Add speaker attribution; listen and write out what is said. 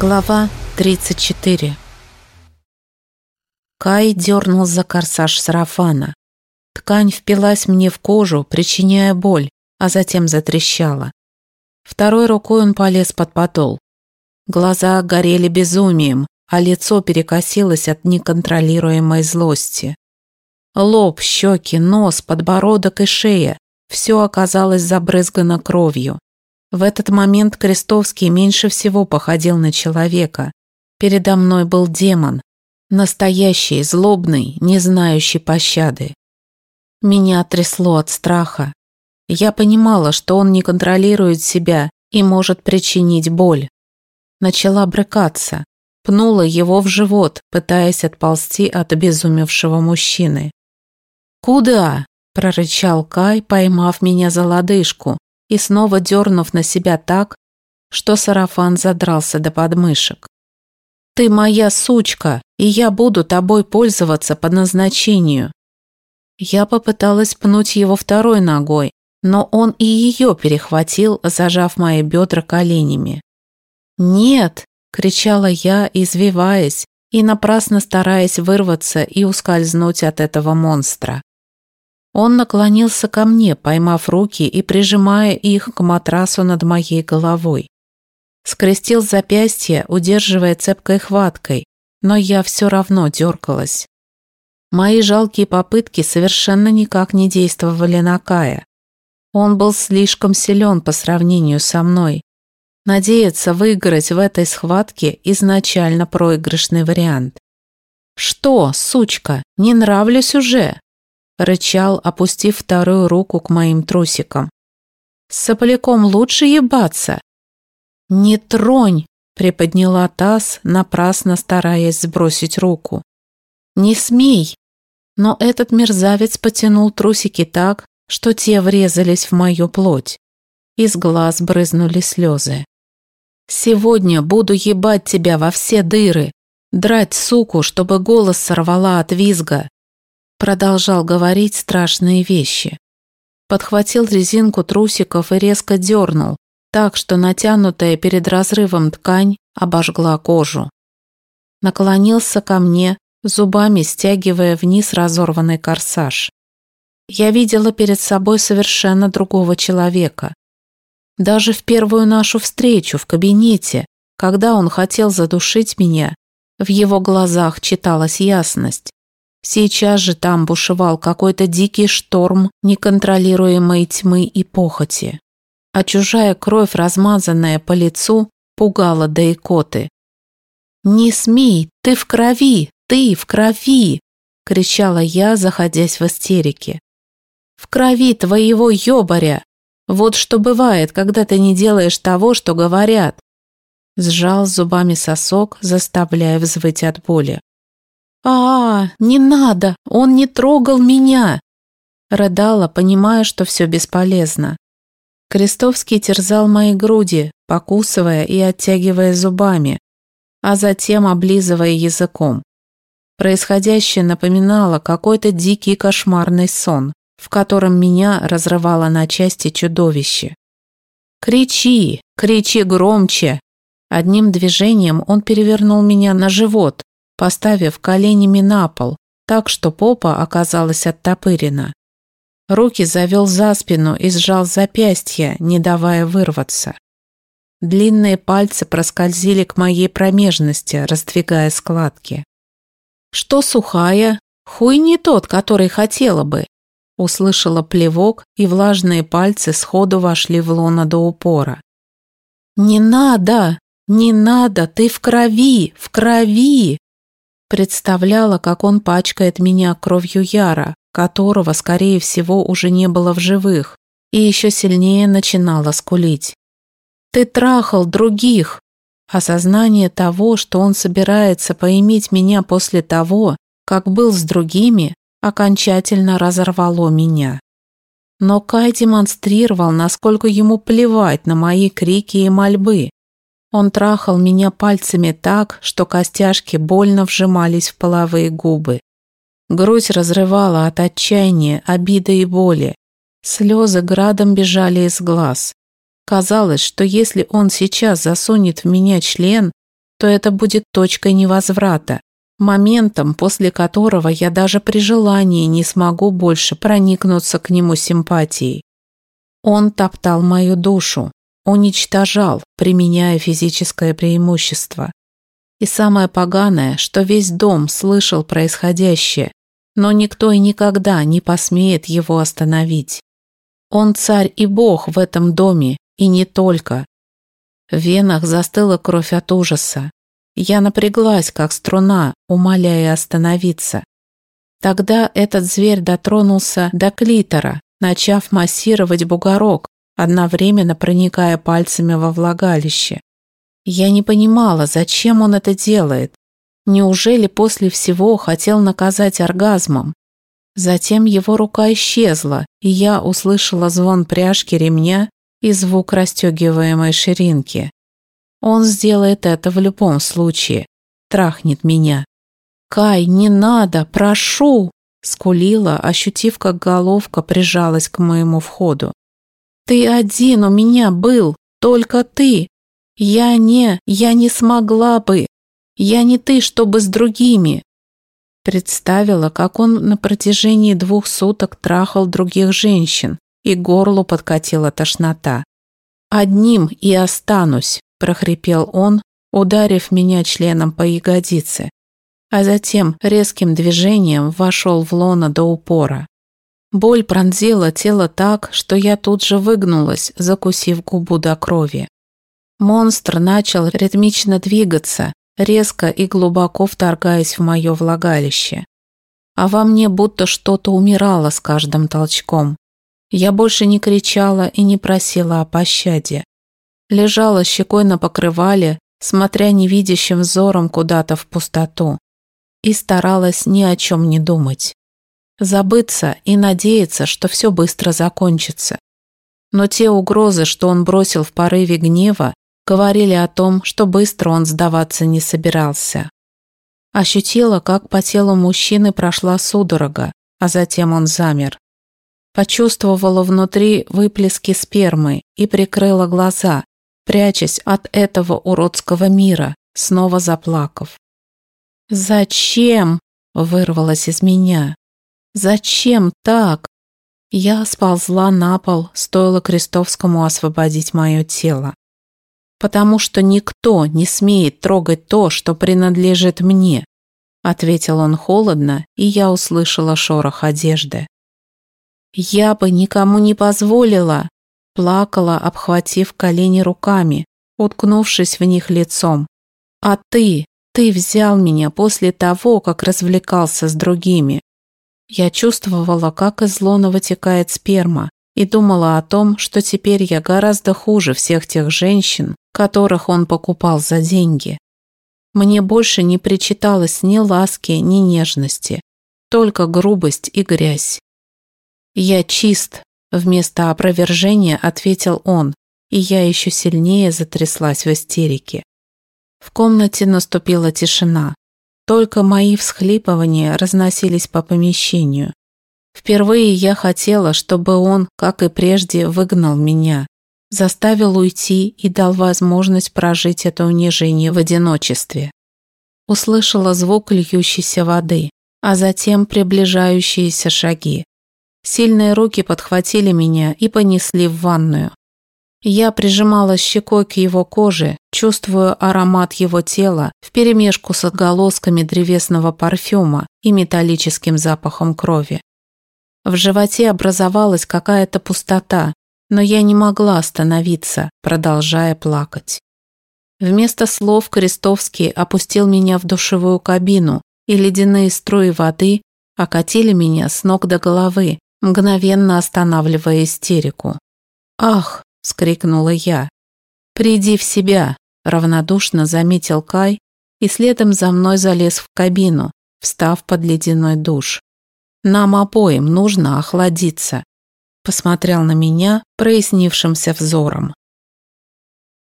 Speaker 1: Глава 34 Кай дернул за корсаж сарафана. Ткань впилась мне в кожу, причиняя боль, а затем затрещала. Второй рукой он полез под подол. Глаза горели безумием, а лицо перекосилось от неконтролируемой злости. Лоб, щеки, нос, подбородок и шея – все оказалось забрызгано кровью. В этот момент Крестовский меньше всего походил на человека. Передо мной был демон, настоящий, злобный, не знающий пощады. Меня трясло от страха. Я понимала, что он не контролирует себя и может причинить боль. Начала брыкаться, пнула его в живот, пытаясь отползти от обезумевшего мужчины. «Куда?» – прорычал Кай, поймав меня за лодыжку, и снова дернув на себя так, что сарафан задрался до подмышек. «Ты моя сучка, и я буду тобой пользоваться по назначению». Я попыталась пнуть его второй ногой, но он и ее перехватил, зажав мои бедра коленями. «Нет!» – кричала я, извиваясь и напрасно стараясь вырваться и ускользнуть от этого монстра. Он наклонился ко мне, поймав руки и прижимая их к матрасу над моей головой. Скрестил запястье, удерживая цепкой хваткой, но я все равно дергалась. Мои жалкие попытки совершенно никак не действовали на Кая. Он был слишком силен по сравнению со мной. Надеяться выиграть в этой схватке изначально проигрышный вариант. «Что, сучка, не нравлюсь уже?» Рычал, опустив вторую руку к моим трусикам. «С сопляком лучше ебаться!» «Не тронь!» – приподняла таз, напрасно стараясь сбросить руку. «Не смей!» Но этот мерзавец потянул трусики так, что те врезались в мою плоть. Из глаз брызнули слезы. «Сегодня буду ебать тебя во все дыры, драть суку, чтобы голос сорвала от визга, Продолжал говорить страшные вещи. Подхватил резинку трусиков и резко дернул, так что натянутая перед разрывом ткань обожгла кожу. Наклонился ко мне, зубами стягивая вниз разорванный корсаж. Я видела перед собой совершенно другого человека. Даже в первую нашу встречу в кабинете, когда он хотел задушить меня, в его глазах читалась ясность. Сейчас же там бушевал какой-то дикий шторм неконтролируемой тьмы и похоти. А чужая кровь, размазанная по лицу, пугала до икоты. «Не смей, ты в крови, ты в крови!» – кричала я, заходясь в истерике. «В крови твоего ёбаря! Вот что бывает, когда ты не делаешь того, что говорят!» Сжал зубами сосок, заставляя взвыть от боли. «А, -а не надо, он не трогал меня!» Рыдала, понимая, что все бесполезно. Крестовский терзал мои груди, покусывая и оттягивая зубами, а затем облизывая языком. Происходящее напоминало какой-то дикий кошмарный сон, в котором меня разрывало на части чудовище. «Кричи! Кричи громче!» Одним движением он перевернул меня на живот, поставив коленями на пол, так что попа оказалась оттопырена. Руки завел за спину и сжал запястья, не давая вырваться. Длинные пальцы проскользили к моей промежности, раздвигая складки. «Что сухая? Хуй не тот, который хотела бы!» Услышала плевок, и влажные пальцы сходу вошли в лоно до упора. «Не надо! Не надо! Ты в крови! В крови!» Представляла, как он пачкает меня кровью Яра, которого, скорее всего, уже не было в живых, и еще сильнее начинала скулить. «Ты трахал других!» Осознание того, что он собирается поиметь меня после того, как был с другими, окончательно разорвало меня. Но Кай демонстрировал, насколько ему плевать на мои крики и мольбы, он трахал меня пальцами так, что костяшки больно вжимались в половые губы. Грудь разрывала от отчаяния, обиды и боли. Слезы градом бежали из глаз. Казалось, что если он сейчас засунет в меня член, то это будет точкой невозврата, моментом, после которого я даже при желании не смогу больше проникнуться к нему симпатией. Он топтал мою душу, уничтожал, применяя физическое преимущество. И самое поганое, что весь дом слышал происходящее, но никто и никогда не посмеет его остановить. Он царь и бог в этом доме, и не только. В венах застыла кровь от ужаса. Я напряглась, как струна, умоляя остановиться. Тогда этот зверь дотронулся до клитора, начав массировать бугорок, одновременно проникая пальцами во влагалище. Я не понимала, зачем он это делает. Неужели после всего хотел наказать оргазмом? Затем его рука исчезла, и я услышала звон пряжки ремня и звук расстегиваемой ширинки. Он сделает это в любом случае. Трахнет меня. «Кай, не надо, прошу!» Скулила, ощутив, как головка прижалась к моему входу. «Ты один у меня был, только ты. Я не, я не смогла бы. Я не ты, чтобы с другими». Представила, как он на протяжении двух суток трахал других женщин, и горлу подкатила тошнота. «Одним и останусь», – прохрипел он, ударив меня членом по ягодице, а затем резким движением вошел в лоно до упора. Боль пронзила тело так, что я тут же выгнулась, закусив губу до крови. Монстр начал ритмично двигаться, резко и глубоко вторгаясь в мое влагалище. А во мне будто что-то умирало с каждым толчком. Я больше не кричала и не просила о пощаде. Лежала щекой на покрывале, смотря невидящим взором куда-то в пустоту. И старалась ни о чем не думать. Забыться и надеяться, что все быстро закончится. Но те угрозы, что он бросил в порыве гнева, говорили о том, что быстро он сдаваться не собирался. Ощутила, как по телу мужчины прошла судорога, а затем он замер. Почувствовала внутри выплески спермы и прикрыла глаза, прячась от этого уродского мира, снова заплакав. «Зачем?» – вырвалось из меня. «Зачем так?» Я сползла на пол, стоило Крестовскому освободить мое тело. «Потому что никто не смеет трогать то, что принадлежит мне», ответил он холодно, и я услышала шорох одежды. «Я бы никому не позволила!» Плакала, обхватив колени руками, уткнувшись в них лицом. «А ты, ты взял меня после того, как развлекался с другими». Я чувствовала, как из лона вытекает сперма, и думала о том, что теперь я гораздо хуже всех тех женщин, которых он покупал за деньги. Мне больше не причиталось ни ласки, ни нежности, только грубость и грязь. «Я чист», – вместо опровержения ответил он, и я еще сильнее затряслась в истерике. В комнате наступила тишина. Только мои всхлипывания разносились по помещению. Впервые я хотела, чтобы он, как и прежде, выгнал меня, заставил уйти и дал возможность прожить это унижение в одиночестве. Услышала звук льющейся воды, а затем приближающиеся шаги. Сильные руки подхватили меня и понесли в ванную. Я прижимала щекой к его коже, чувствуя аромат его тела вперемешку с отголосками древесного парфюма и металлическим запахом крови. В животе образовалась какая-то пустота, но я не могла остановиться, продолжая плакать. Вместо слов Крестовский опустил меня в душевую кабину, и ледяные струи воды окатили меня с ног до головы, мгновенно останавливая истерику. «Ах!» – вскрикнула я. «Приди в себя!» – равнодушно заметил Кай и следом за мной залез в кабину, встав под ледяной душ. «Нам обоим нужно охладиться», – посмотрел на меня прояснившимся взором.